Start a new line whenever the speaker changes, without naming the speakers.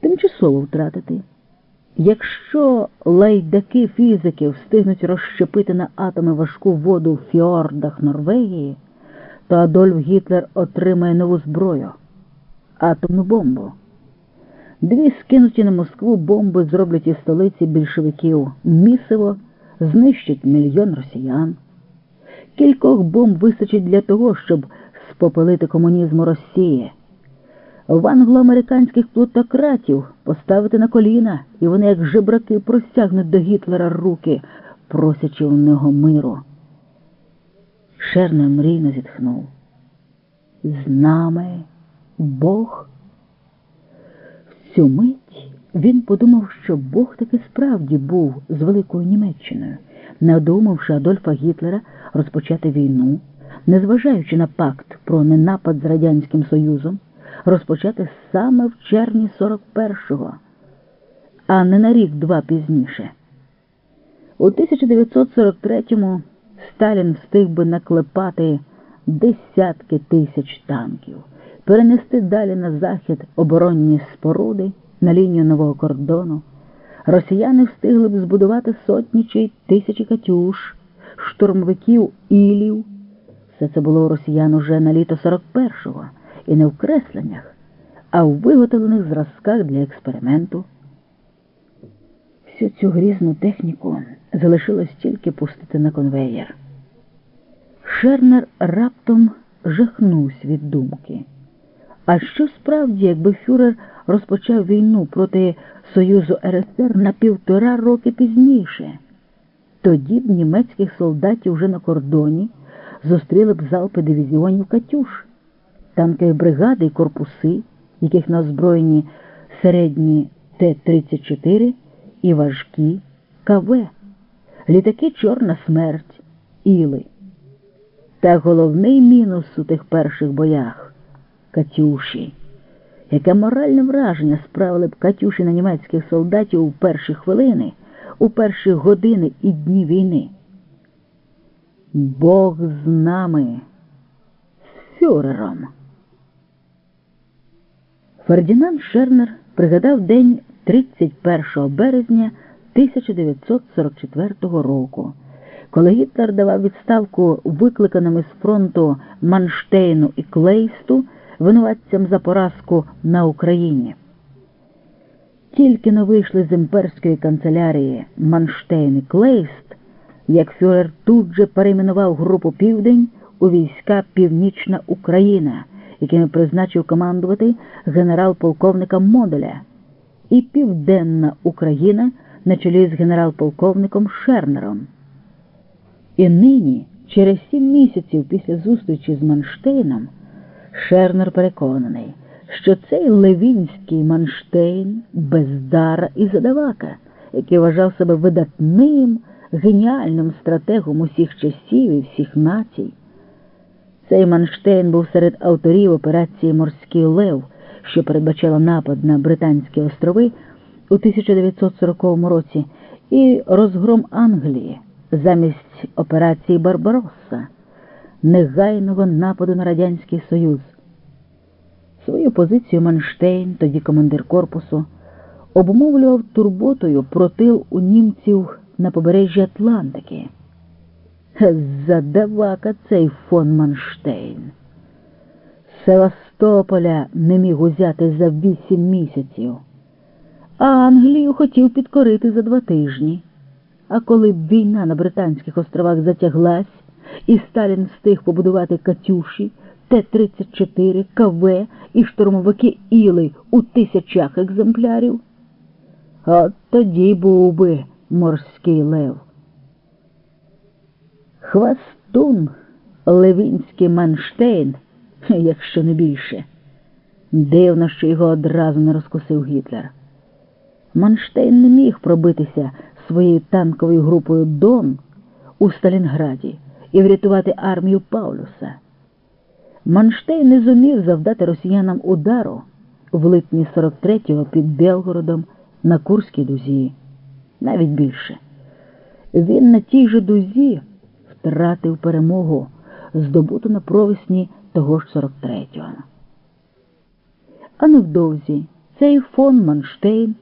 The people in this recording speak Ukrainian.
тимчасово втратити. Якщо лайдаки фізики встигнуть розщепити на атоми важку воду в фіордах Норвегії, то Адольф Гітлер отримає нову зброю атомну бомбу. Дві скинуті на Москву бомби зроблять із столиці більшовиків місиво, знищать мільйон росіян. Кількох бомб вистачить для того, щоб спопелити комунізм Росії. В англоамериканських плутократів поставити на коліна, і вони, як жебраки, простягнуть до Гітлера руки, просячи у нього миру. Шернер мрійно зітхнув. З нами Бог. В цю мить він подумав, що Бог таки справді був з Великою Німеччиною, не одумавши Адольфа Гітлера розпочати війну, незважаючи на пакт про ненапад з Радянським Союзом, розпочати саме в червні 41-го, а не на рік-два пізніше. У 1943-му Сталін встиг би наклепати десятки тисяч танків, перенести далі на захід оборонні споруди на лінію нового кордону. Росіяни встигли б збудувати сотні чи тисячі катюш, штурмовиків ілів. Все це було у росіян уже на літо 41-го, і не в кресленнях, а в виготовлених зразках для експерименту. Всю цю грізну техніку залишилось тільки пустити на конвеєр. Шернер раптом жахнувся від думки. А що справді, якби Фюрер розпочав війну проти Союзу РСР на півтора роки пізніше? Тоді б німецьких солдатів вже на кордоні зустріли б залпи дивізіонів Катюш, танкові бригади і корпуси, яких на озброєні середні Т-34 і важкі КВ, літаки Чорна смерть, Іли. Та головний мінус у тих перших боях Катюші. Яке моральне враження справили б Катюші на німецьких солдатів у перші хвилини, у перші години і дні війни? Бог з нами, з фюрером. Фердінанд Шернер пригадав день 31 березня 1944 року, коли Гітлер давав відставку викликаним із фронту Манштейну і Клейсту винуватцям за поразку на Україні. Тільки но вийшли з імперської канцелярії Манштейн і Клейст, як Фюрер тут же перейменував групу Південь у війська Північна Україна, якими призначив командувати генерал-полковника Моделя, і Південна Україна на чолі з генерал-полковником Шернером. І нині, через сім місяців після зустрічі з Манштейном, Шернер переконаний, що цей Левінський Манштейн бездара і задавака, який вважав себе видатним, геніальним стратегом усіх часів і всіх націй. Цей Манштейн був серед авторів операції Морський Лев, що передбачала напад на Британські острови у 1940 році, і розгром Англії замість операції Барбаросса, негайного нападу на Радянський Союз. Свою позицію Манштейн, тоді командир корпусу, обумовлював турботою про тил у німців на побережжі Атлантики. Задавака цей фон Манштейн. Севастополя не міг узяти за вісім місяців, а Англію хотів підкорити за два тижні. А коли б війна на Британських островах затяглась, і Сталін встиг побудувати Катюші, Т-34, КВ і штурмовики Іли у тисячах екземплярів, от тоді був би морський лев. Хвастун Левінський Манштейн, якщо не більше. Дивно, що його одразу не розкусив Гітлер. Манштейн не міг пробитися своєю танковою групою Дон у Сталінграді і врятувати армію Паулюса. Манштейн не зумів завдати росіянам удару в липні 43-го під Белгородом на Курській дузі. Навіть більше. Він на тій же дузі втратив перемогу, здобуту на провесні того ж 43-го. А невдовзі Цей фон Манштейн